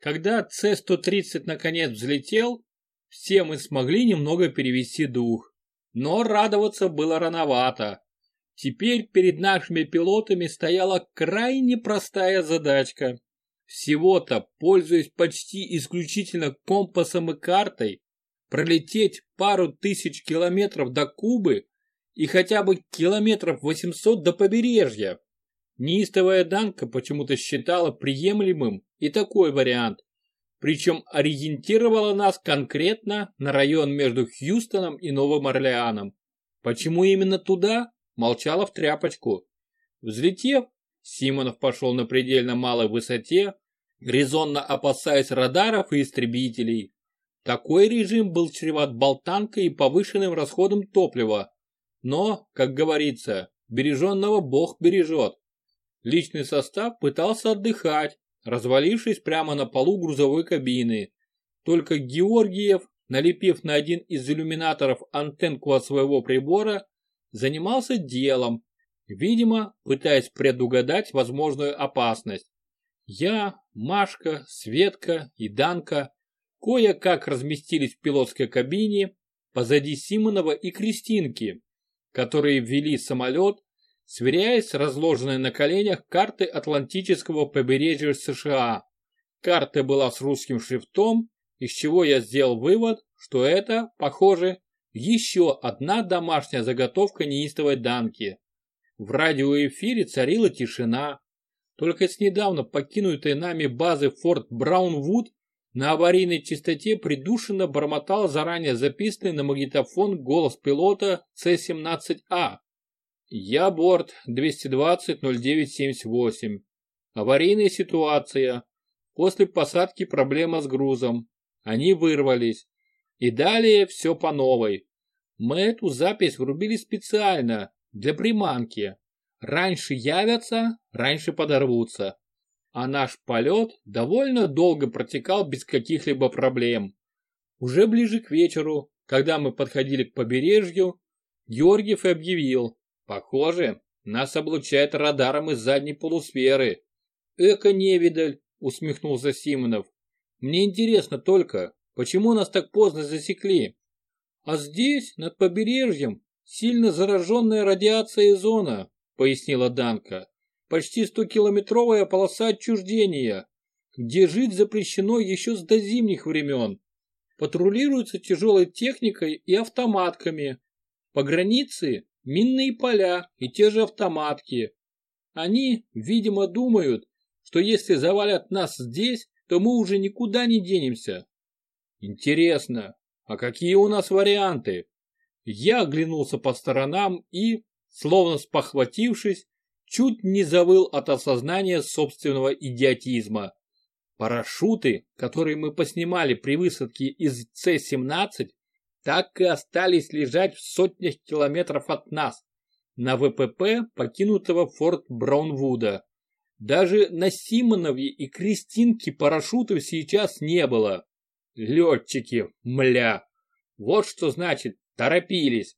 Когда С-130 наконец взлетел, все мы смогли немного перевести дух. Но радоваться было рановато. Теперь перед нашими пилотами стояла крайне простая задачка. Всего-то, пользуясь почти исключительно компасом и картой, пролететь пару тысяч километров до Кубы и хотя бы километров 800 до побережья. Неистовая Данка почему-то считала приемлемым и такой вариант, причем ориентировала нас конкретно на район между Хьюстоном и Новым Орлеаном. Почему именно туда, молчала в тряпочку. Взлетев, Симонов пошел на предельно малой высоте, резонно опасаясь радаров и истребителей. Такой режим был чреват болтанкой и повышенным расходом топлива. Но, как говорится, береженного Бог бережет. Личный состав пытался отдыхать, развалившись прямо на полу грузовой кабины. Только Георгиев, налепив на один из иллюминаторов антенку от своего прибора, занимался делом, видимо, пытаясь предугадать возможную опасность. Я, Машка, Светка и Данка кое-как разместились в пилотской кабине позади Симонова и Кристинки, которые ввели самолет сверяясь с разложенной на коленях картой Атлантического побережья США. Карта была с русским шрифтом, из чего я сделал вывод, что это, похоже, еще одна домашняя заготовка неистовой Данки. В радиоэфире царила тишина. Только с недавно покинутой нами базы Форт Браунвуд на аварийной частоте придушенно бормотал заранее записанный на магнитофон голос пилота С-17А. Я борт 220-0978. Аварийная ситуация. После посадки проблема с грузом. Они вырвались. И далее все по новой. Мы эту запись врубили специально, для приманки. Раньше явятся, раньше подорвутся. А наш полет довольно долго протекал без каких-либо проблем. Уже ближе к вечеру, когда мы подходили к побережью, Георгиев объявил, Похоже, нас облучает радаром из задней полусферы. Эко невидаль, усмехнулся Симонов. Мне интересно только, почему нас так поздно засекли? А здесь, над побережьем, сильно зараженная радиацией зона, пояснила Данка. Почти 100-километровая полоса отчуждения, где жить запрещено еще с дозимних времен. Патрулируется тяжелой техникой и автоматками. По границе минные поля и те же автоматки. Они, видимо, думают, что если завалят нас здесь, то мы уже никуда не денемся. Интересно, а какие у нас варианты? Я оглянулся по сторонам и, словно спохватившись, чуть не завыл от осознания собственного идиотизма. Парашюты, которые мы поснимали при высадке из С-17, так и остались лежать в сотнях километров от нас, на ВПП покинутого форт Браунвуда. Даже на Симонове и Кристинке парашютов сейчас не было. Летчики, мля. Вот что значит, торопились.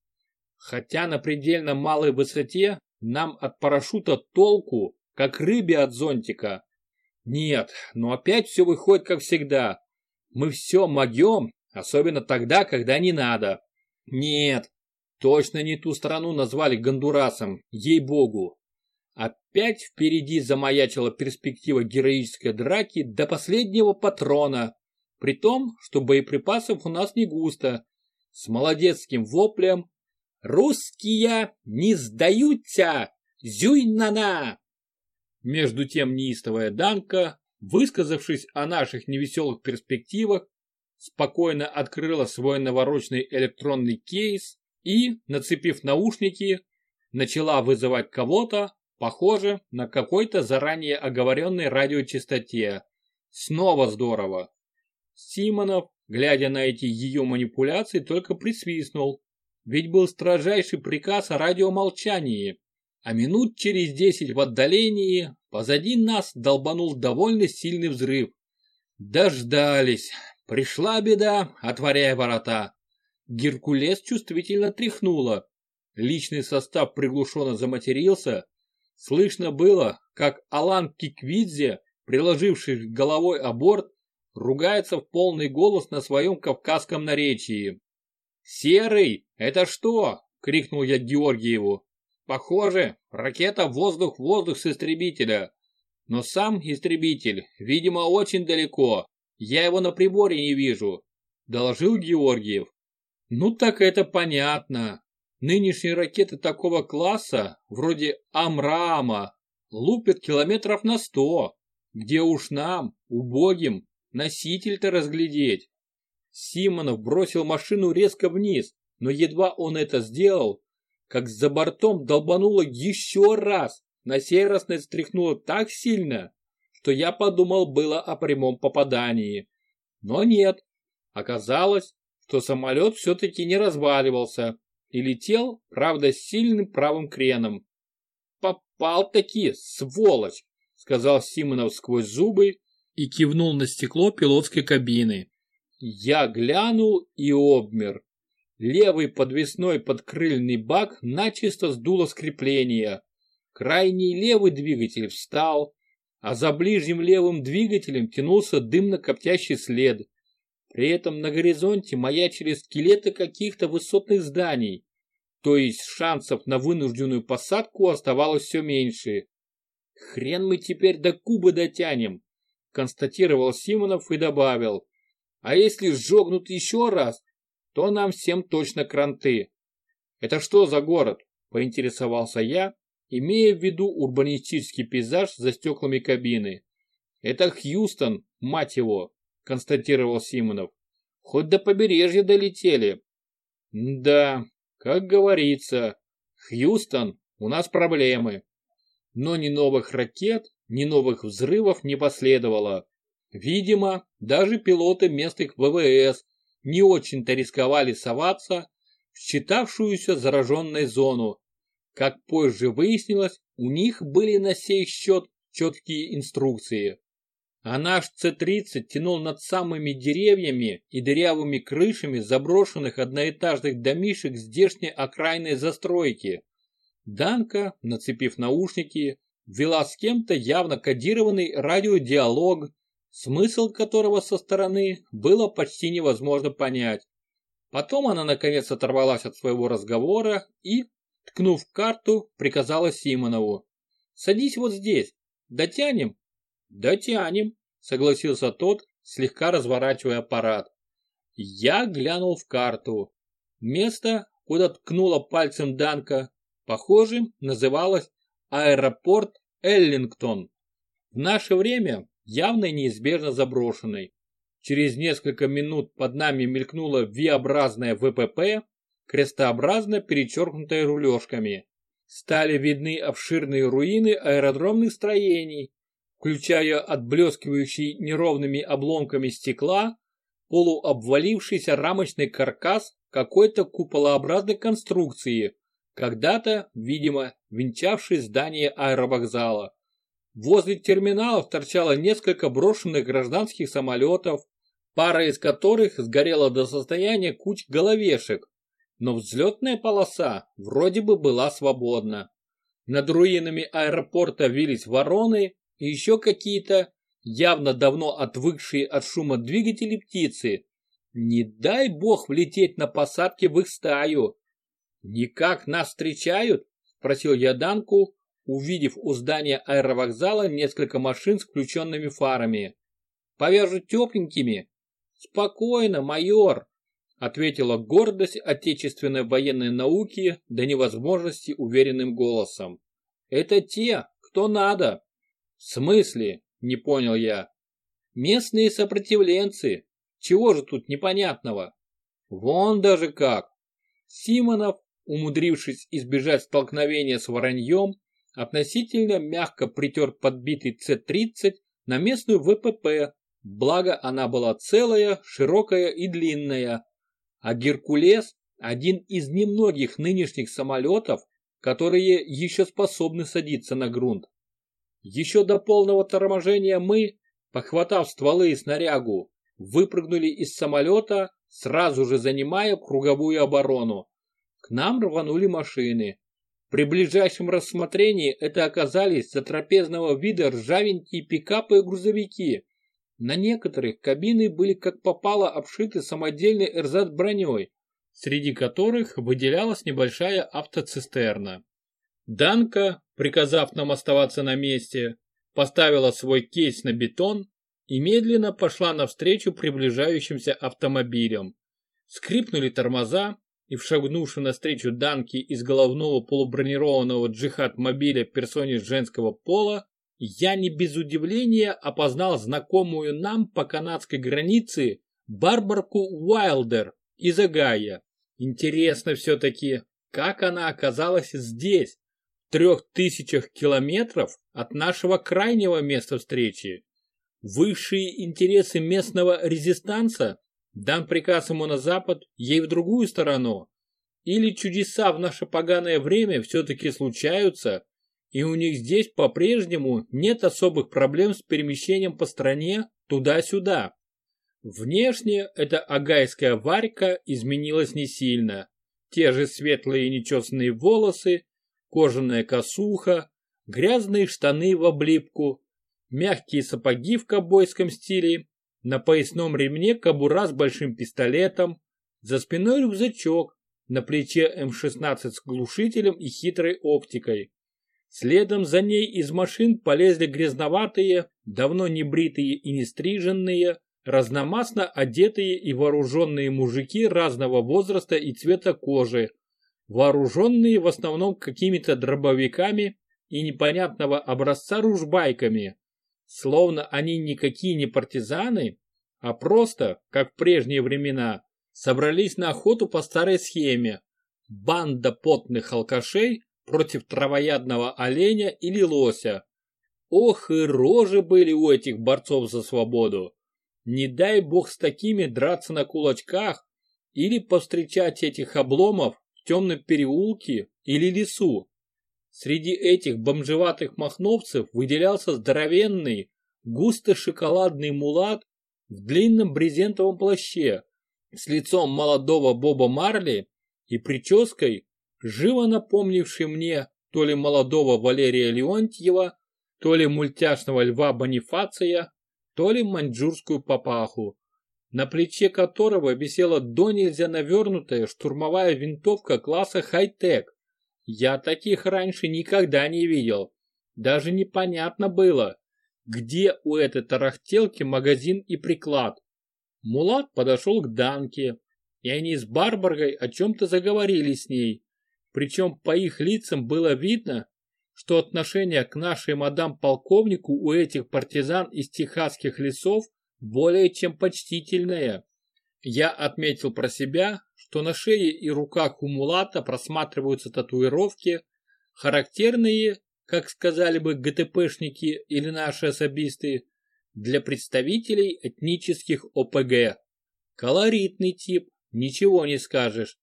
Хотя на предельно малой высоте нам от парашюта толку, как рыбе от зонтика. Нет, но опять все выходит как всегда. Мы все могем Особенно тогда, когда не надо. Нет, точно не ту страну назвали Гондурасом, ей-богу. Опять впереди замаячила перспектива героической драки до последнего патрона, при том, что боеприпасов у нас не густо, с молодецким воплем «Русские не сдаются! Зюй-на-на!» Между тем неистовая Данка, высказавшись о наших невеселых перспективах, спокойно открыла свой навороченный электронный кейс и, нацепив наушники, начала вызывать кого-то, похоже, на какой-то заранее оговоренной радиочастоте. Снова здорово. Симонов, глядя на эти ее манипуляции, только присвистнул. Ведь был строжайший приказ о радиомолчании. А минут через десять в отдалении позади нас долбанул довольно сильный взрыв. Дождались. Пришла беда, отворяя ворота. Геркулес чувствительно тряхнуло. Личный состав приглушенно заматерился. Слышно было, как Алан Киквидзе, приложивший головой о борт, ругается в полный голос на своем кавказском наречии. «Серый, это что?» — крикнул я Георгиеву. «Похоже, ракета воздух-воздух с истребителя. Но сам истребитель, видимо, очень далеко. Я его на приборе не вижу», — доложил Георгиев. «Ну так это понятно. Нынешние ракеты такого класса, вроде Амрама, лупят километров на сто. Где уж нам, убогим, носитель-то разглядеть?» Симонов бросил машину резко вниз, но едва он это сделал, как за бортом долбануло еще раз, на сей раз стряхнуло так сильно, что я подумал было о прямом попадании. Но нет, оказалось, что самолет все-таки не разваливался и летел, правда, с сильным правым креном. «Попал-таки, сволочь!» — сказал Симонов сквозь зубы и кивнул на стекло пилотской кабины. Я глянул и обмер. Левый подвесной подкрыльный бак начисто сдуло скрепление. Крайний левый двигатель встал, а за ближним левым двигателем тянулся дымно-коптящий след. При этом на горизонте маячили скелеты каких-то высотных зданий, то есть шансов на вынужденную посадку оставалось все меньше. «Хрен мы теперь до Кубы дотянем», констатировал Симонов и добавил. А если сжогнут еще раз, то нам всем точно кранты. Это что за город? Поинтересовался я, имея в виду урбанистический пейзаж за стеклами кабины. Это Хьюстон, мать его, констатировал Симонов. Хоть до побережья долетели. Да, как говорится, Хьюстон, у нас проблемы. Но ни новых ракет, ни новых взрывов не последовало. Видимо, даже пилоты местных ВВС не очень-то рисковали соваться в считавшуюся зараженной зону. Как позже выяснилось, у них были на сей счет четкие инструкции. А наш С-30 тянул над самыми деревьями и дырявыми крышами заброшенных одноэтажных домишек здешней окраинной застройки. Данка, нацепив наушники, вела с кем-то явно кодированный радиодиалог, смысл которого со стороны было почти невозможно понять. Потом она наконец оторвалась от своего разговора и, ткнув карту, приказала Симонову. «Садись вот здесь. Дотянем?» «Дотянем», согласился тот, слегка разворачивая аппарат. Я глянул в карту. Место, куда ткнула пальцем Данка, похоже, называлось аэропорт Эллингтон. В наше время явно неизбежно заброшенной. Через несколько минут под нами мелькнула V-образная ВПП, крестообразно перечеркнутая рулежками. Стали видны обширные руины аэродромных строений, включая отблескивающий неровными обломками стекла полуобвалившийся рамочный каркас какой-то куполообразной конструкции, когда-то, видимо, венчавший здание аэровокзала. Возле терминалов торчало несколько брошенных гражданских самолетов, пара из которых сгорела до состояния куч головешек, но взлетная полоса вроде бы была свободна. Над руинами аэропорта вились вороны и еще какие-то, явно давно отвыкшие от шума двигателей птицы. Не дай бог влететь на посадке в их стаю. «Никак нас встречают?» – спросил я Данку, увидев у здания аэровокзала несколько машин с включенными фарами. «Повяжу тепленькими?» «Спокойно, майор», — ответила гордость отечественной военной науки до невозможности уверенным голосом. «Это те, кто надо». «В смысле?» — не понял я. «Местные сопротивленцы. Чего же тут непонятного?» «Вон даже как!» Симонов, умудрившись избежать столкновения с вороньем, относительно мягко притер подбитый С-30 на местную ВПП, благо она была целая, широкая и длинная. А Геркулес – один из немногих нынешних самолетов, которые еще способны садиться на грунт. Еще до полного торможения мы, похватав стволы и снарягу, выпрыгнули из самолета, сразу же занимая круговую оборону. К нам рванули машины. При ближайшем рассмотрении это оказались затрапезного вида ржавенькие пикапы и грузовики. На некоторых кабины были как попало обшиты самодельной эрзат-броней, среди которых выделялась небольшая автоцистерна. Данка, приказав нам оставаться на месте, поставила свой кейс на бетон и медленно пошла навстречу приближающимся автомобилям. Скрипнули тормоза, и в шагнувшем навстречу Данке из головного полубронированного джихад-мобиля персоне женского пола, я не без удивления опознал знакомую нам по канадской границе Барбарку Уайлдер из Агая. Интересно все-таки, как она оказалась здесь, в трех тысячах километров от нашего крайнего места встречи. Высшие интересы местного резистанса дан приказ ему на запад, ей в другую сторону. Или чудеса в наше поганое время все-таки случаются, и у них здесь по-прежнему нет особых проблем с перемещением по стране туда-сюда. Внешне эта агайская варька изменилась не сильно. Те же светлые нечесанные волосы, кожаная косуха, грязные штаны в облипку, мягкие сапоги в ковбойском стиле, на поясном ремне кобура с большим пистолетом, за спиной рюкзачок, на плече М-16 с глушителем и хитрой оптикой. Следом за ней из машин полезли грязноватые, давно не бритые и не стриженные, разномастно одетые и вооруженные мужики разного возраста и цвета кожи, вооруженные в основном какими-то дробовиками и непонятного образца ружбайками, словно они никакие не партизаны, а просто, как в прежние времена, собрались на охоту по старой схеме. Банда потных алкашей против травоядного оленя или лося. Ох и рожи были у этих борцов за свободу. Не дай бог с такими драться на кулачках или повстречать этих обломов в темном переулке или лесу. Среди этих бомжеватых махновцев выделялся здоровенный, густо-шоколадный мулат в длинном брезентовом плаще с лицом молодого Боба Марли и прической, живо напомнившей мне то ли молодого Валерия Леонтьева, то ли мультяшного льва Бонифация, то ли маньчжурскую папаху, на плече которого висела до нельзя навернутая штурмовая винтовка класса хай-тек. Я таких раньше никогда не видел. Даже непонятно было, где у этой тарахтелки магазин и приклад. Мулат подошел к Данке, и они с Барбаргой о чем-то заговорили с ней. Причем по их лицам было видно, что отношение к нашей мадам-полковнику у этих партизан из техасских лесов более чем почтительное. Я отметил про себя, что на шее и руках у Мулата просматриваются татуировки, характерные, как сказали бы ГТПшники или наши особисты, для представителей этнических ОПГ. Колоритный тип, ничего не скажешь.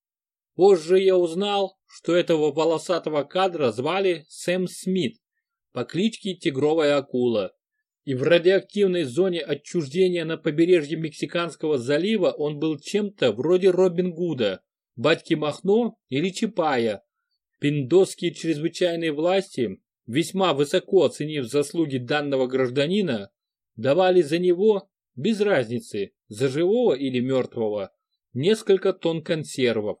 Позже я узнал, что этого волосатого кадра звали Сэм Смит по кличке Тигровая Акула. И в радиоактивной зоне отчуждения на побережье Мексиканского залива он был чем-то вроде Робин Гуда, Батьки Махно или Чапая. Пиндосские чрезвычайные власти, весьма высоко оценив заслуги данного гражданина, давали за него, без разницы, за живого или мертвого, несколько тонн консервов.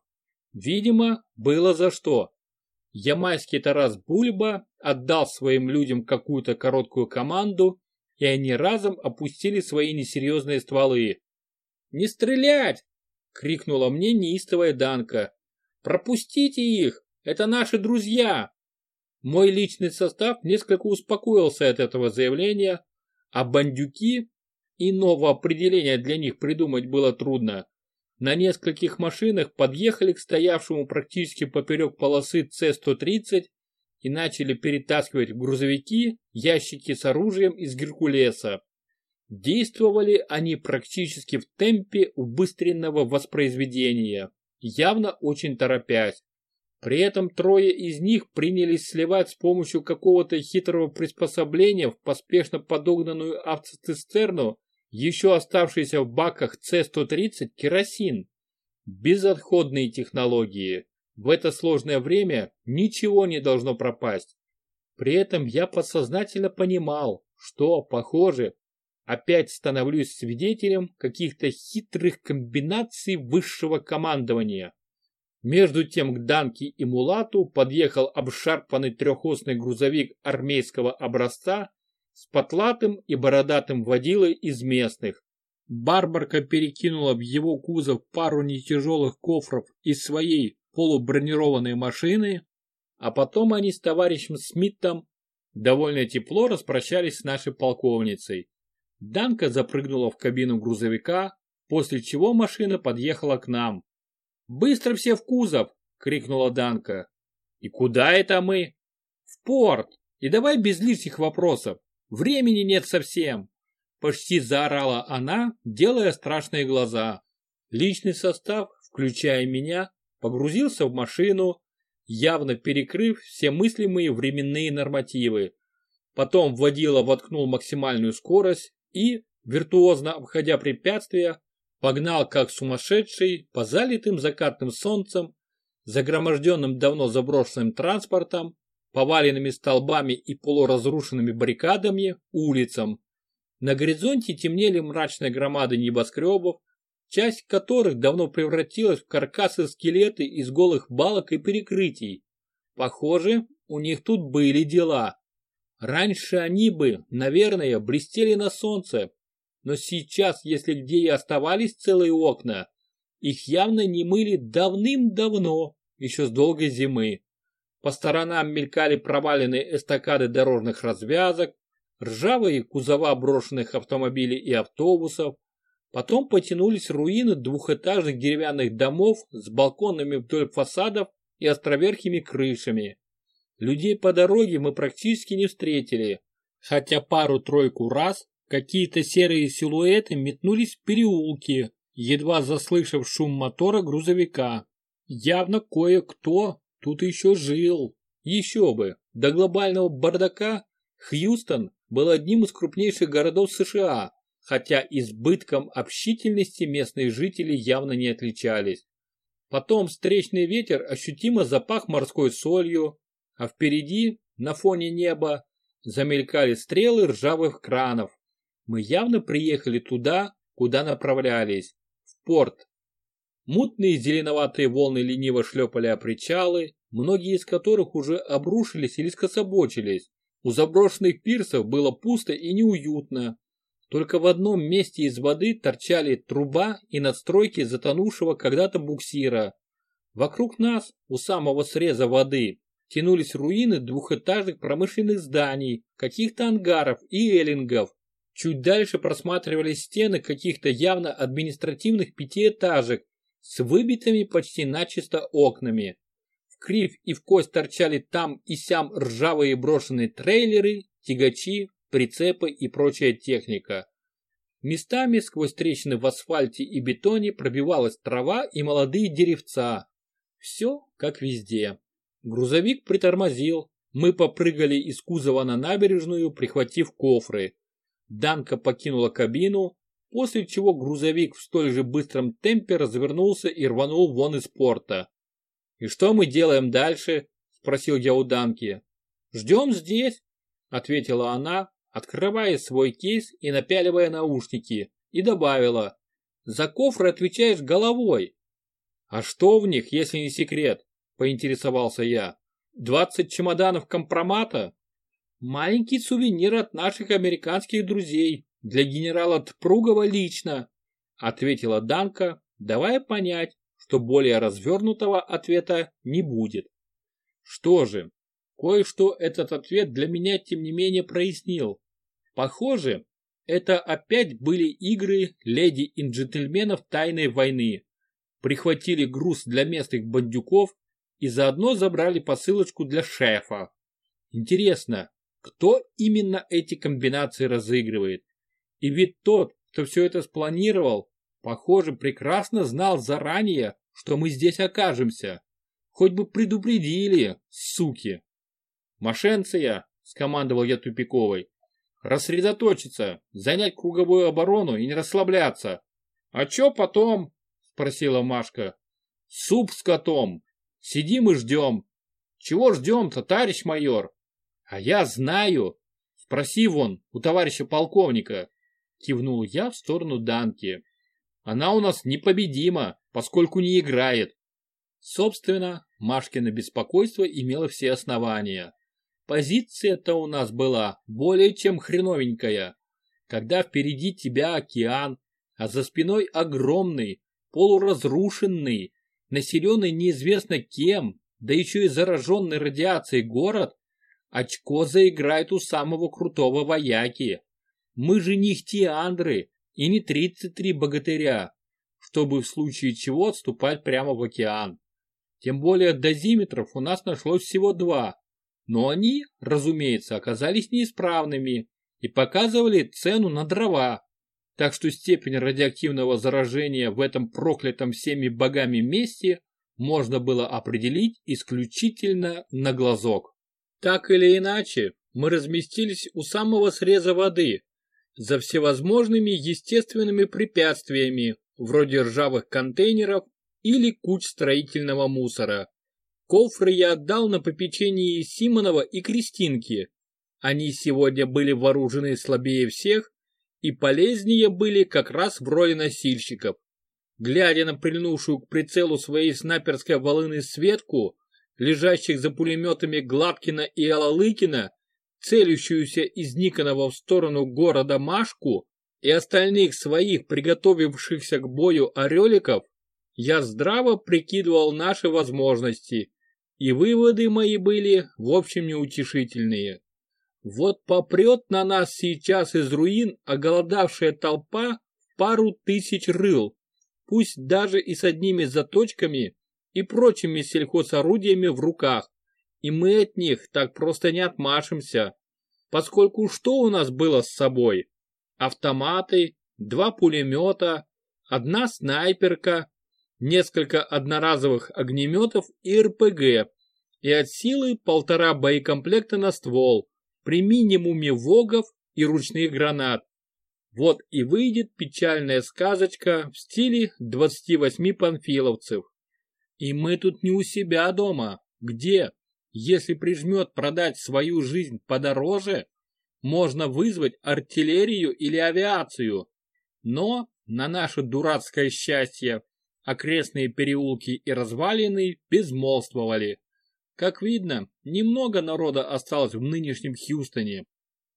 Видимо, было за что. Ямайский Тарас Бульба отдал своим людям какую-то короткую команду, и они разом опустили свои несерьезные стволы. «Не стрелять!» — крикнула мне неистовая Данка. «Пропустите их! Это наши друзья!» Мой личный состав несколько успокоился от этого заявления, а бандюки, иного определения для них придумать было трудно, на нескольких машинах подъехали к стоявшему практически поперек полосы С-130 и начали перетаскивать в грузовики ящики с оружием из Геркулеса. Действовали они практически в темпе убыстренного воспроизведения, явно очень торопясь. При этом трое из них принялись сливать с помощью какого-то хитрого приспособления в поспешно подогнанную автоцистерну еще оставшийся в баках С-130 керосин. Безотходные технологии. В это сложное время ничего не должно пропасть. При этом я подсознательно понимал, что, похоже, опять становлюсь свидетелем каких-то хитрых комбинаций высшего командования. Между тем к Данке и Мулату подъехал обшарпанный трехосный грузовик армейского образца с потлатым и бородатым водилой из местных. Барбарка перекинула в его кузов пару нетяжелых кофров из своей полубронированной машины, а потом они с товарищем Смитом довольно тепло распрощались с нашей полковницей. Данка запрыгнула в кабину грузовика, после чего машина подъехала к нам. «Быстро все в кузов!» — крикнула Данка. «И куда это мы?» «В порт! И давай без лишних вопросов. Времени нет совсем!» Почти заорала она, делая страшные глаза. Личный состав, включая меня, погрузился в машину, явно перекрыв все мыслимые временные нормативы. Потом водила воткнул максимальную скорость и, виртуозно обходя препятствия, погнал как сумасшедший по залитым закатным солнцем, загроможденным давно заброшенным транспортом, поваленными столбами и полуразрушенными баррикадами улицам. На горизонте темнели мрачные громады небоскребов, часть которых давно превратилась в каркасы скелеты из голых балок и перекрытий. Похоже, у них тут были дела. Раньше они бы, наверное, блестели на солнце, но сейчас, если где и оставались целые окна, их явно не мыли давным-давно, еще с долгой зимы. По сторонам мелькали проваленные эстакады дорожных развязок, ржавые кузова брошенных автомобилей и автобусов, Потом потянулись руины двухэтажных деревянных домов с балконами вдоль фасадов и островерхими крышами. Людей по дороге мы практически не встретили, хотя пару-тройку раз какие-то серые силуэты метнулись в переулки, едва заслышав шум мотора грузовика. Явно кое-кто тут еще жил. Еще бы, до глобального бардака Хьюстон был одним из крупнейших городов США, хотя избытком общительности местные жители явно не отличались. Потом встречный ветер ощутимо запах морской солью, а впереди, на фоне неба, замелькали стрелы ржавых кранов. Мы явно приехали туда, куда направлялись, в порт. Мутные зеленоватые волны лениво шлепали о причалы, многие из которых уже обрушились или скособочились. У заброшенных пирсов было пусто и неуютно, только в одном месте из воды торчали труба и надстройки затонувшего когда-то буксира. Вокруг нас, у самого среза воды, тянулись руины двухэтажных промышленных зданий, каких-то ангаров и эллингов. Чуть дальше просматривались стены каких-то явно административных пятиэтажек с выбитыми почти начисто окнами. В крив и в кость торчали там и сям ржавые брошенные трейлеры, тягачи, прицепы и прочая техника. Местами сквозь трещины в асфальте и бетоне пробивалась трава и молодые деревца. Все как везде. Грузовик притормозил. Мы попрыгали из кузова на набережную, прихватив кофры. Данка покинула кабину, после чего грузовик в столь же быстром темпе развернулся и рванул вон из порта. «И что мы делаем дальше?» – спросил я у Данки. «Ждем здесь», – ответила она, открывая свой кейс и напяливая наушники, и добавила, «За кофры отвечаешь головой». «А что в них, если не секрет?» – поинтересовался я. «Двадцать чемоданов компромата?» «Маленький сувенир от наших американских друзей, для генерала Тпругова лично», – ответила Данка, давая понять, что более развернутого ответа не будет. Что же, Кое-что этот ответ для меня тем не менее прояснил. Похоже, это опять были игры леди и джентльменов тайной войны. Прихватили груз для местных бандюков и заодно забрали посылочку для шефа. Интересно, кто именно эти комбинации разыгрывает? И ведь тот, кто все это спланировал, похоже, прекрасно знал заранее, что мы здесь окажемся. Хоть бы предупредили, суки. «Машенция!» – скомандовал я Тупиковой. «Рассредоточиться, занять круговую оборону и не расслабляться». «А чё потом?» – спросила Машка. «Суп с котом. Сидим и ждем». «Чего ждем-то, товарищ майор?» «А я знаю. Спроси вон у товарища полковника». Кивнул я в сторону Данки. Она у нас непобедима, поскольку не играет. Собственно, Машкино беспокойство имело все основания. Позиция-то у нас была более чем хреновенькая. Когда впереди тебя океан, а за спиной огромный, полуразрушенный, населенный неизвестно кем, да еще и зараженный радиацией город, очко заиграет у самого крутого вояки. Мы же не хтиандры и не 33 богатыря, чтобы в случае чего отступать прямо в океан. Тем более дозиметров у нас нашлось всего два, но они, разумеется, оказались неисправными и показывали цену на дрова, так что степень радиоактивного заражения в этом проклятом всеми богами месте можно было определить исключительно на глазок. Так или иначе, мы разместились у самого среза воды, за всевозможными естественными препятствиями, вроде ржавых контейнеров или куч строительного мусора. Кофры я отдал на попечение Симонова и Кристинки. Они сегодня были вооружены слабее всех и полезнее были как раз в роли носильщиков. Глядя на прильнувшую к прицелу своей снайперской волыны Светку, лежащих за пулеметами Гладкина и Алалыкина, целющуюся из Никонова в сторону города Машку и остальных своих приготовившихся к бою ореликов, я здраво прикидывал наши возможности, и выводы мои были, в общем, неутешительные. Вот попрет на нас сейчас из руин оголодавшая толпа пару тысяч рыл, пусть даже и с одними заточками и прочими сельхозорудиями в руках, и мы от них так просто не отмашемся, поскольку что у нас было с собой? Автоматы, два пулемета, одна снайперка, несколько одноразовых огнеметов и РПГ, и от силы полтора боекомплекта на ствол, при минимуме вогов и ручных гранат. Вот и выйдет печальная сказочка в стиле 28 панфиловцев. И мы тут не у себя дома. Где? Если прижмет продать свою жизнь подороже, можно вызвать артиллерию или авиацию. Но, на наше дурацкое счастье, окрестные переулки и развалины безмолвствовали. Как видно, немного народа осталось в нынешнем Хьюстоне.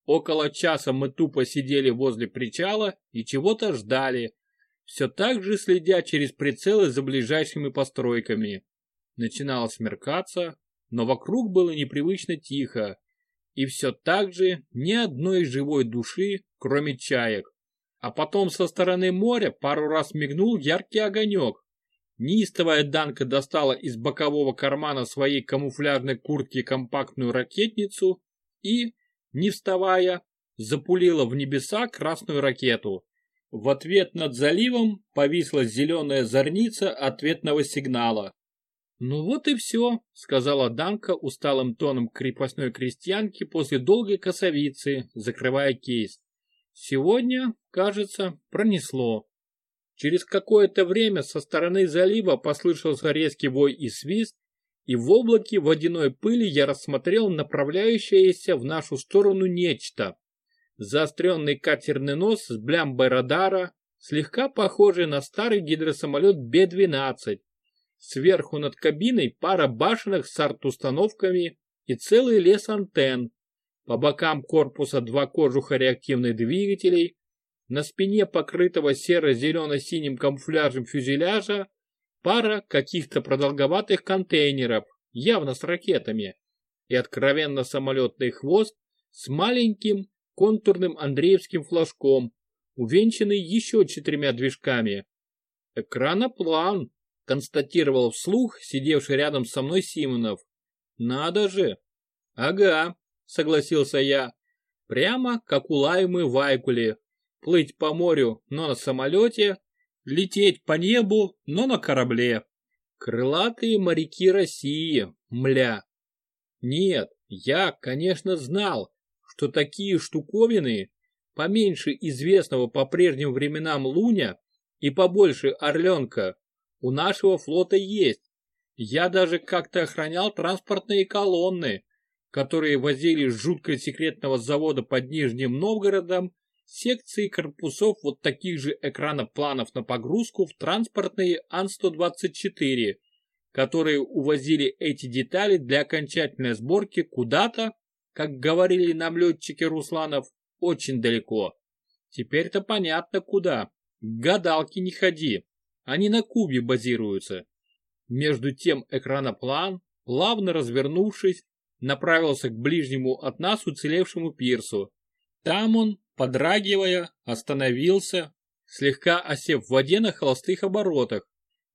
Около часа мы тупо сидели возле причала и чего-то ждали, все так же следя через прицелы за ближайшими постройками. Начинало смеркаться, но вокруг было непривычно тихо, и все так же ни одной живой души, кроме чаек. А потом со стороны моря пару раз мигнул яркий огонек, Неистовая Данка достала из бокового кармана своей камуфляжной куртки компактную ракетницу и, не вставая, запулила в небеса красную ракету. В ответ над заливом повисла зеленая зорница ответного сигнала. «Ну вот и все», — сказала Данка усталым тоном крепостной крестьянки после долгой косовицы, закрывая кейс. «Сегодня, кажется, пронесло». Через какое-то время со стороны залива послышался резкий вой и свист, и в облаке водяной пыли я рассмотрел направляющееся в нашу сторону нечто. Заостренный катерный нос с блямбой радара, слегка похожий на старый гидросамолет Б-12. Сверху над кабиной пара башенок с арт-установками и целый лес антенн. По бокам корпуса два кожуха реактивных двигателей, на спине покрытого серо-зелено-синим камуфляжем фюзеляжа пара каких-то продолговатых контейнеров, явно с ракетами, и откровенно самолетный хвост с маленьким контурным Андреевским флажком, увенчанный еще четырьмя движками. «Экраноплан», — констатировал вслух сидевший рядом со мной Симонов. «Надо же!» «Ага», — согласился я. «Прямо как у Лаймы Вайкуле, плыть по морю, но на самолете, лететь по небу, но на корабле. Крылатые моряки России, мля. Нет, я, конечно, знал, что такие штуковины, поменьше известного по прежним временам Луня и побольше Орленка, у нашего флота есть. Я даже как-то охранял транспортные колонны, которые возили с жутко секретного завода под Нижним Новгородом секции корпусов вот таких же экранов-планов на погрузку в транспортные Ан-124, которые увозили эти детали для окончательной сборки куда-то, как говорили нам летчики Русланов, очень далеко. Теперь-то понятно куда. К гадалке не ходи. Они на Кубе базируются. Между тем экраноплан, плавно развернувшись, направился к ближнему от нас уцелевшему пирсу. Там он, подрагивая, остановился, слегка осев в воде на холостых оборотах.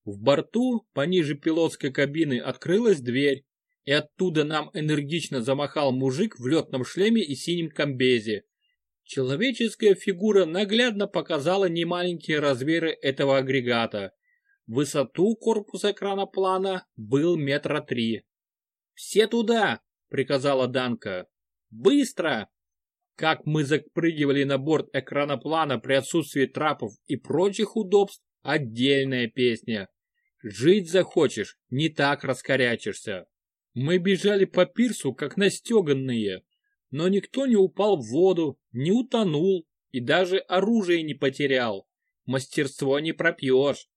В борту, пониже пилотской кабины, открылась дверь, и оттуда нам энергично замахал мужик в летном шлеме и синем комбезе. Человеческая фигура наглядно показала немаленькие размеры этого агрегата. Высоту корпуса экраноплана был метра три. «Все туда!» — приказала Данка. «Быстро!» Как мы запрыгивали на борт экраноплана при отсутствии трапов и прочих удобств — отдельная песня. Жить захочешь, не так раскорячишься. Мы бежали по пирсу, как настеганные, но никто не упал в воду, не утонул и даже оружие не потерял. Мастерство не пропьешь.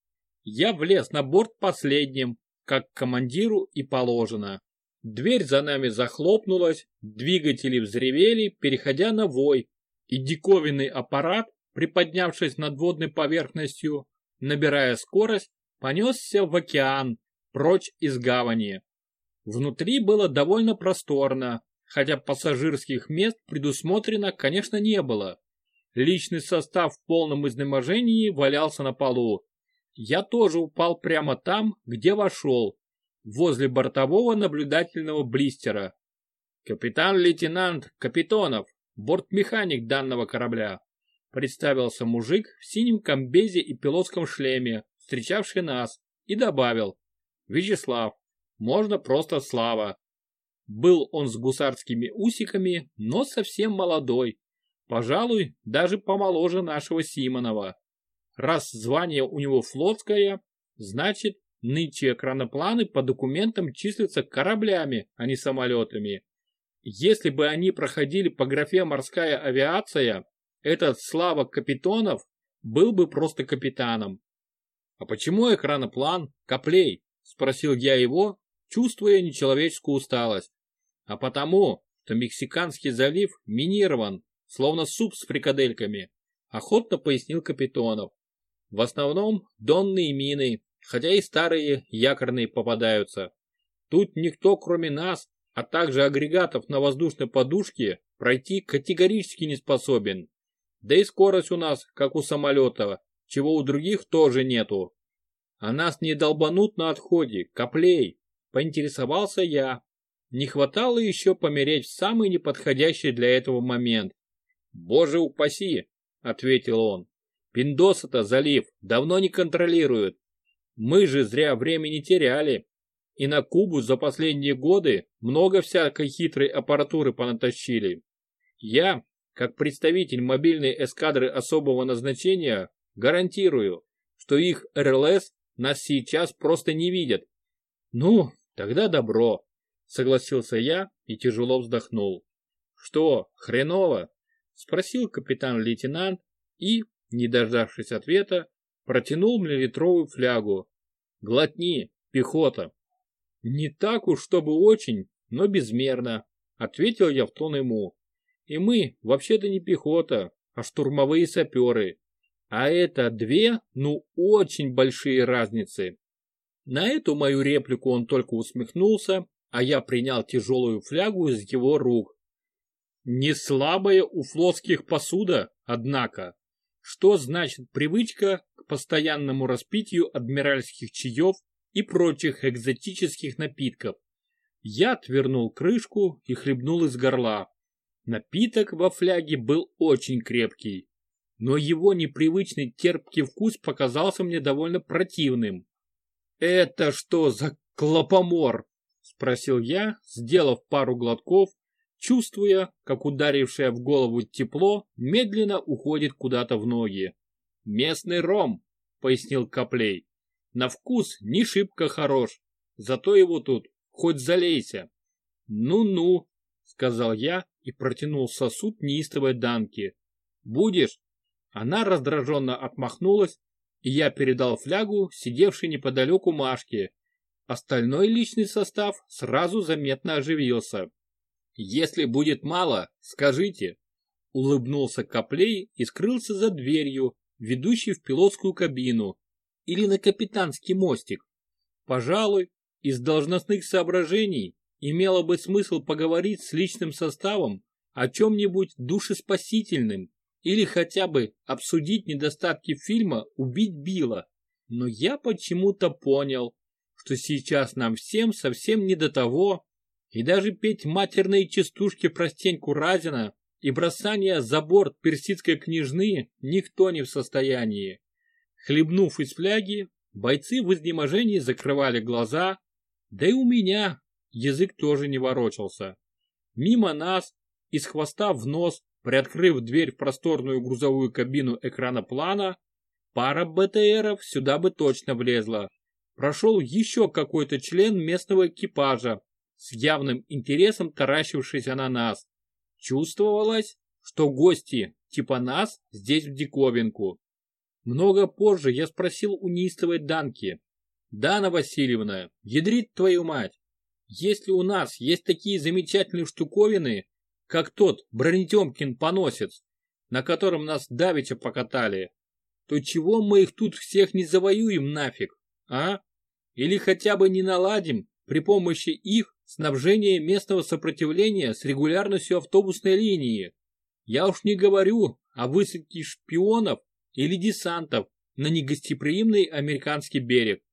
Я влез на борт последним, как командиру и положено. Дверь за нами захлопнулась, двигатели взревели, переходя на вой, и диковинный аппарат, приподнявшись над водной поверхностью, набирая скорость, понесся в океан, прочь из гавани. Внутри было довольно просторно, хотя пассажирских мест предусмотрено, конечно, не было. Личный состав в полном изнеможении валялся на полу. Я тоже упал прямо там, где вошел, возле бортового наблюдательного блистера. «Капитан-лейтенант Капитонов, бортмеханик данного корабля», представился мужик в синем комбезе и пилотском шлеме, встречавший нас, и добавил «Вячеслав, можно просто Слава». Был он с гусарскими усиками, но совсем молодой, пожалуй, даже помоложе нашего Симонова. Раз звание у него флотское, значит, Нынче экранопланы по документам числятся кораблями, а не самолетами. Если бы они проходили по графе «морская авиация», этот Слава Капитонов был бы просто капитаном. «А почему экраноплан Коплей?» – спросил я его, чувствуя нечеловеческую усталость. «А потому, что Мексиканский залив минирован, словно суп с фрикадельками», – охотно пояснил Капитонов. «В основном донные мины, хотя и старые якорные попадаются. Тут никто, кроме нас, а также агрегатов на воздушной подушке, пройти категорически не способен. Да и скорость у нас, как у самолета, чего у других тоже нету. А нас не долбанут на отходе, коплей, поинтересовался я. Не хватало еще помереть в самый неподходящий для этого момент. Боже упаси, ответил он. Пиндоса-то залив давно не контролируют, мы же зря времени теряли. И на Кубу за последние годы много всякой хитрой аппаратуры понатащили. Я, как представитель мобильной эскадры особого назначения, гарантирую, что их РЛС нас сейчас просто не видят. Ну, тогда добро, согласился я и тяжело вздохнул. Что, хреново? Спросил капитан-лейтенант и, не дождавшись ответа, протянул мне литровую флягу. «Глотни, пехота!» «Не так уж, чтобы очень, но безмерно», — ответил я в тон ему. «И мы вообще-то не пехота, а штурмовые саперы. А это две, ну, очень большие разницы». На эту мою реплику он только усмехнулся, а я принял тяжелую флягу из его рук. Не слабая у флотских посуда, однако. Что значит привычка к постоянному распитию адмиральских чаев и прочих экзотических напитков? Я отвернул крышку и хлебнул из горла. Напиток во фляге был очень крепкий, но его непривычный терпкий вкус показался мне довольно противным. «Это что за клопомор?» – спросил я, сделав пару глотков чувствуя, как ударившее в голову тепло медленно уходит куда-то в ноги. «Местный ром», — пояснил Коплей. «На вкус не шибко хорош, зато его тут хоть залейся». «Ну-ну», — сказал я и протянул сосуд неистовой данки. Будешь?» Она раздраженно отмахнулась, и я передал флягу, сидевшей неподалеку Машке. Остальной личный состав сразу заметно оживился. «Если будет мало, скажите», — улыбнулся Коплей и скрылся за дверью, ведущей в пилотскую кабину или на капитанский мостик. Пожалуй, из должностных соображений имело бы смысл поговорить с личным составом о чем-нибудь душеспасительным или хотя бы обсудить недостатки фильма «Убить Билла». Но я почему-то понял, что сейчас нам всем совсем не до того, и даже петь матерные частушки про Стеньку Разина и бросание за борт персидской княжны никто не в состоянии. Хлебнув из фляги, бойцы в изнеможении закрывали глаза, да и у меня язык тоже не ворочался. Мимо нас, из хвоста в нос, приоткрыв дверь в просторную грузовую кабину экрана плана, пара БТРов сюда бы точно влезла. Прошел еще какой-то член местного экипажа, с явным интересом таращившийся на нас. Чувствовалось, что гости, типа нас, здесь в диковинку. Много позже я спросил у неистовой Данки. «Дана Васильевна, ядрит твою мать, если у нас есть такие замечательные штуковины, как тот бронетемкин-поносец, на котором нас давеча покатали, то чего мы их тут всех не завоюем нафиг, а? Или хотя бы не наладим при помощи их снабжение местного сопротивления с регулярностью автобусной линии. Я уж не говорю о высадке шпионов или десантов на негостеприимный американский берег.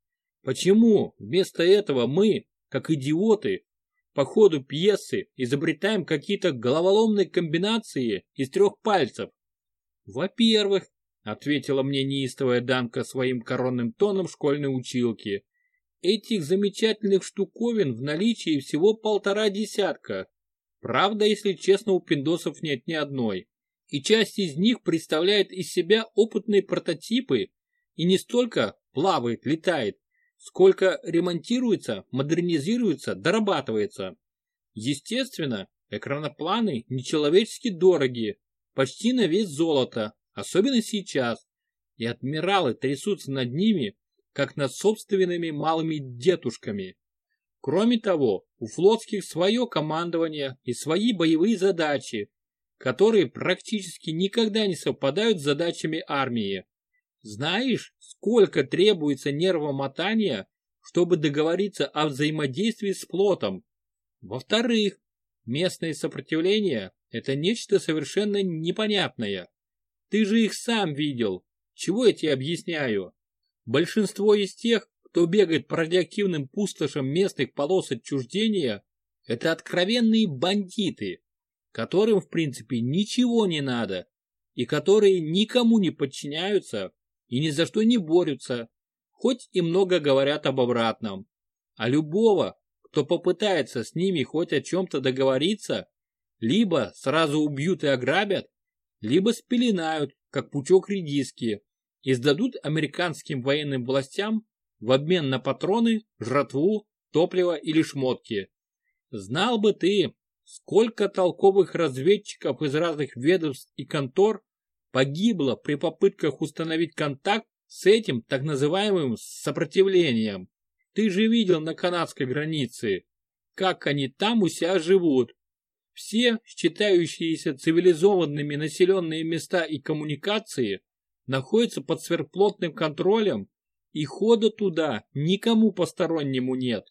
Почему вместо этого мы, как идиоты, по ходу пьесы изобретаем какие-то головоломные комбинации из трех пальцев? Во-первых, ответила мне неистовая Данка своим коронным тоном школьной училки, Этих замечательных штуковин в наличии всего полтора десятка. Правда, если честно, у пиндосов нет ни одной. И часть из них представляет из себя опытные прототипы и не столько плавает, летает, сколько ремонтируется, модернизируется, дорабатывается. Естественно, экранопланы нечеловечески дорогие, почти на вес золота, особенно сейчас, и адмиралы трясутся над ними, как над собственными малыми дедушками. Кроме того, у флотских свое командование и свои боевые задачи, которые практически никогда не совпадают с задачами армии. Знаешь, сколько требуется нервомотания, чтобы договориться о взаимодействии с флотом? Во-вторых, местное сопротивление – это нечто совершенно непонятное. Ты же их сам видел. Чего я тебе объясняю? Большинство из тех, кто бегает по радиоактивным пустошам местных полос отчуждения, это откровенные бандиты, которым в принципе ничего не надо и которые никому не подчиняются и ни за что не борются, хоть и много говорят об обратном. А любого, кто попытается с ними хоть о чем-то договориться, либо сразу убьют и ограбят, либо спеленают, как пучок редиски, и сдадут американским военным властям в обмен на патроны, жратву, топливо или шмотки. Знал бы ты, сколько толковых разведчиков из разных ведомств и контор погибло при попытках установить контакт с этим так называемым сопротивлением. Ты же видел на канадской границе, как они там у себя живут. Все считающиеся цивилизованными населенные места и коммуникации находится под сверхплотным контролем, и хода туда никому постороннему нет.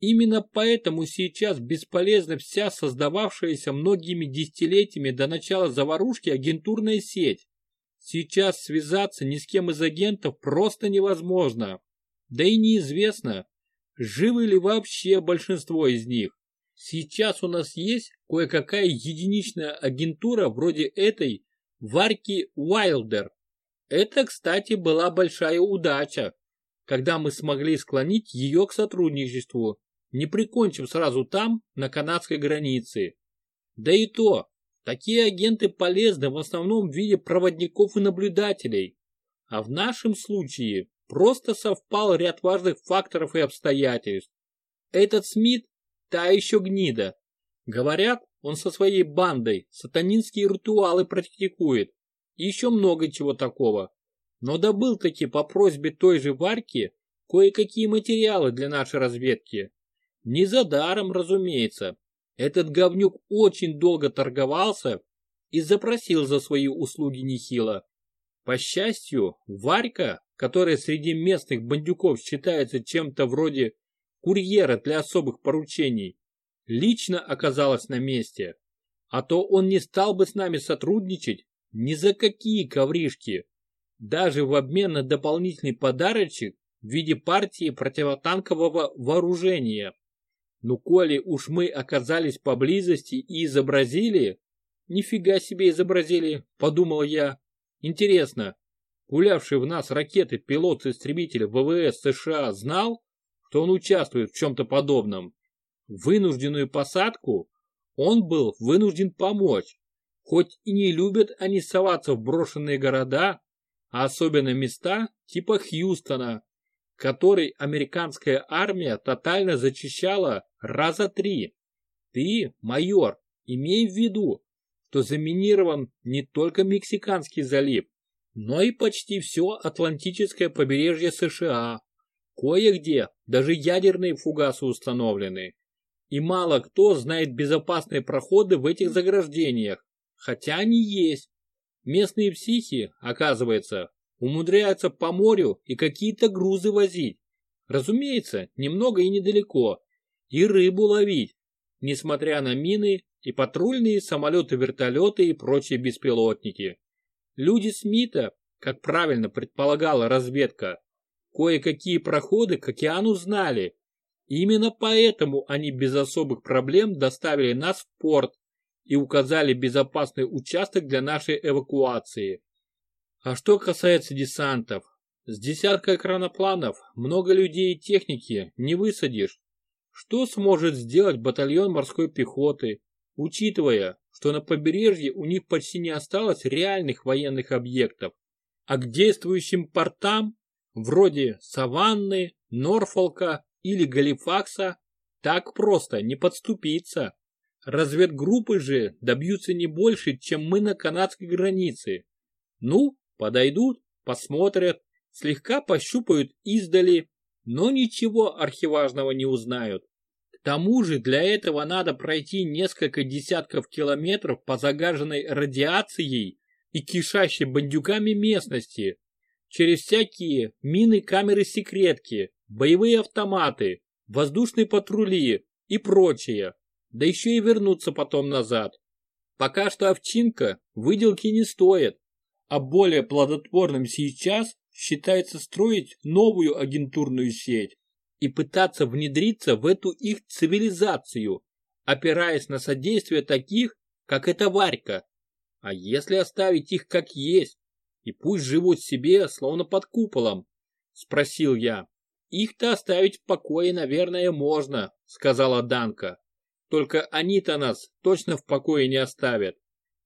Именно поэтому сейчас бесполезна вся создававшаяся многими десятилетиями до начала заварушки агентурная сеть. Сейчас связаться ни с кем из агентов просто невозможно. Да и неизвестно, живы ли вообще большинство из них. Сейчас у нас есть кое-какая единичная агентура вроде этой Варки Уайлдер, это, кстати, была большая удача, когда мы смогли склонить ее к сотрудничеству, не прикончив сразу там, на канадской границе. Да и то, такие агенты полезны в основном в виде проводников и наблюдателей. А в нашем случае просто совпал ряд важных факторов и обстоятельств. Этот Смит – та еще гнида. Говорят, он со своей бандой сатанинские ритуалы практикует и еще много чего такого. Но добыл таки по просьбе той же Варьки кое-какие материалы для нашей разведки. Не за даром, разумеется. Этот говнюк очень долго торговался и запросил за свои услуги нехило. По счастью, Варька, которая среди местных бандюков считается чем-то вроде курьера для особых поручений, лично оказалась на месте. А то он не стал бы с нами сотрудничать ни за какие ковришки. Даже в обмен на дополнительный подарочек в виде партии противотанкового вооружения. Ну, коли уж мы оказались поблизости и изобразили... Нифига себе изобразили, подумал я. Интересно, гулявший в нас ракеты пилот-истребитель ВВС США знал, что он участвует в чем-то подобном? Вынужденную посадку он был вынужден помочь, хоть и не любят они соваться в брошенные города, а особенно места типа Хьюстона, который американская армия тотально зачищала раза три. Ты, майор, имей в виду, что заминирован не только Мексиканский залив, но и почти все Атлантическое побережье США. Кое-где даже ядерные фугасы установлены. И мало кто знает безопасные проходы в этих заграждениях, хотя они есть. Местные психи, оказывается, умудряются по морю и какие-то грузы возить. Разумеется, немного и недалеко. И рыбу ловить, несмотря на мины и патрульные самолеты-вертолеты и прочие беспилотники. Люди Смита, как правильно предполагала разведка, кое-какие проходы к океану знали. Именно поэтому они без особых проблем доставили нас в порт и указали безопасный участок для нашей эвакуации. А что касается десантов, с десятка экранопланов, много людей и техники не высадишь. Что сможет сделать батальон морской пехоты, учитывая, что на побережье у них почти не осталось реальных военных объектов, а к действующим портам, вроде Саванны, Норфолка или Галифакса, так просто не подступиться. Разведгруппы же добьются не больше, чем мы на канадской границе. Ну, подойдут, посмотрят, слегка пощупают издали, но ничего архиважного не узнают. К тому же для этого надо пройти несколько десятков километров по загаженной радиацией и кишащей бандюками местности, через всякие мины-камеры-секретки, боевые автоматы, воздушные патрули и прочее да еще и вернуться потом назад. Пока что овчинка выделки не стоит, а более плодотворным сейчас считается строить новую агентурную сеть и пытаться внедриться в эту их цивилизацию, опираясь на содействие таких, как эта Варька. А если оставить их как есть, и пусть живут себе, словно под куполом? Спросил я. Их-то оставить в покое, наверное, можно, сказала Данка. Только они-то нас точно в покое не оставят.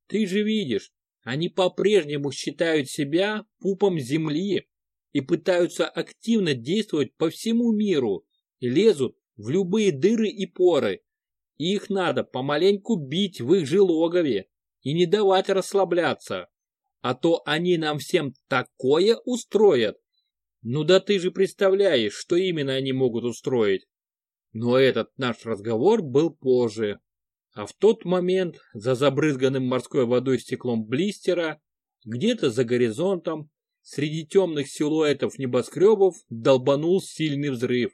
Ты же видишь, они по-прежнему считают себя пупом земли и пытаются активно действовать по всему миру и лезут в любые дыры и поры. Их надо помаленьку бить в их же логове и не давать расслабляться. А то они нам всем такое устроят. Ну да ты же представляешь, что именно они могут устроить. Но этот наш разговор был позже. А в тот момент за забрызганным морской водой стеклом блистера, где-то за горизонтом, среди темных силуэтов небоскребов долбанул сильный взрыв.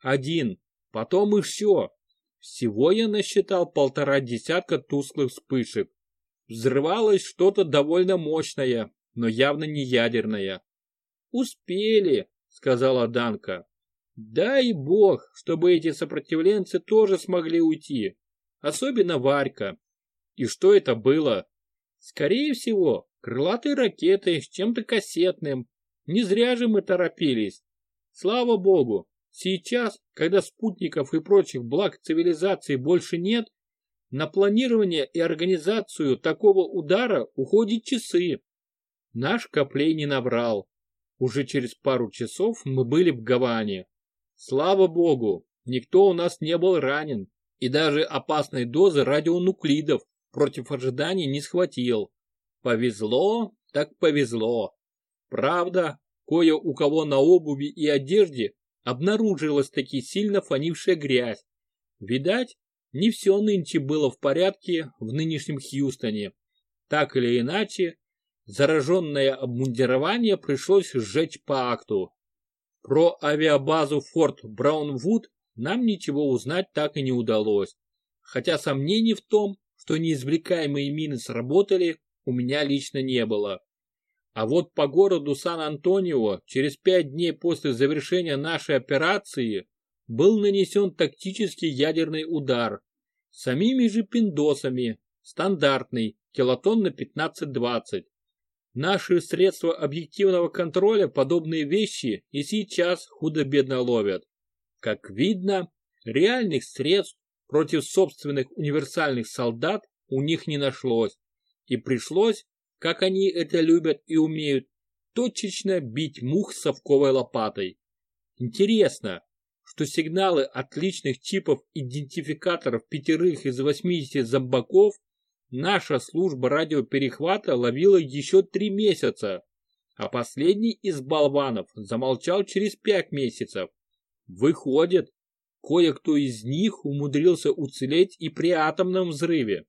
Один, потом еще. Всего я насчитал полтора десятка тусклых вспышек. Взрывалось что-то довольно мощное, но явно не ядерное. «Успели», — сказала Данка. Дай бог, чтобы эти сопротивленцы тоже смогли уйти. Особенно Варька. И что это было? Скорее всего, крылатые ракеты с чем-то кассетным. Не зря же мы торопились. Слава богу, сейчас, когда спутников и прочих благ цивилизации больше нет, на планирование и организацию такого удара уходят часы. Наш Коплей не наврал. Уже через пару часов мы были в Гаване. Слава богу, никто у нас не был ранен и даже опасной дозы радионуклидов против ожиданий не схватил. Повезло, так повезло. Правда, кое у кого на обуви и одежде обнаружилась таки сильно фонившая грязь. Видать, не все нынче было в порядке в нынешнем Хьюстоне. Так или иначе, зараженное обмундирование пришлось сжечь по акту. Про авиабазу Форт Браунвуд нам ничего узнать так и не удалось. Хотя сомнений в том, что неизвлекаемые мины сработали, у меня лично не было. А вот по городу Сан-Антонио через пять дней после завершения нашей операции был нанесен тактический ядерный удар. Самими же пиндосами, стандартный, килотон на 15-20. Наши средства объективного контроля подобные вещи и сейчас худо-бедно ловят. Как видно, реальных средств против собственных универсальных солдат у них не нашлось, и пришлось, как они это любят и умеют, точечно бить мух совковой лопатой. Интересно, что сигналы отличных чипов идентификаторов пятерых из 80 зомбаков наша служба радиоперехвата ловила еще три месяца, а последний из болванов замолчал через пять месяцев. Выходит, кое-кто из них умудрился уцелеть и при атомном взрыве.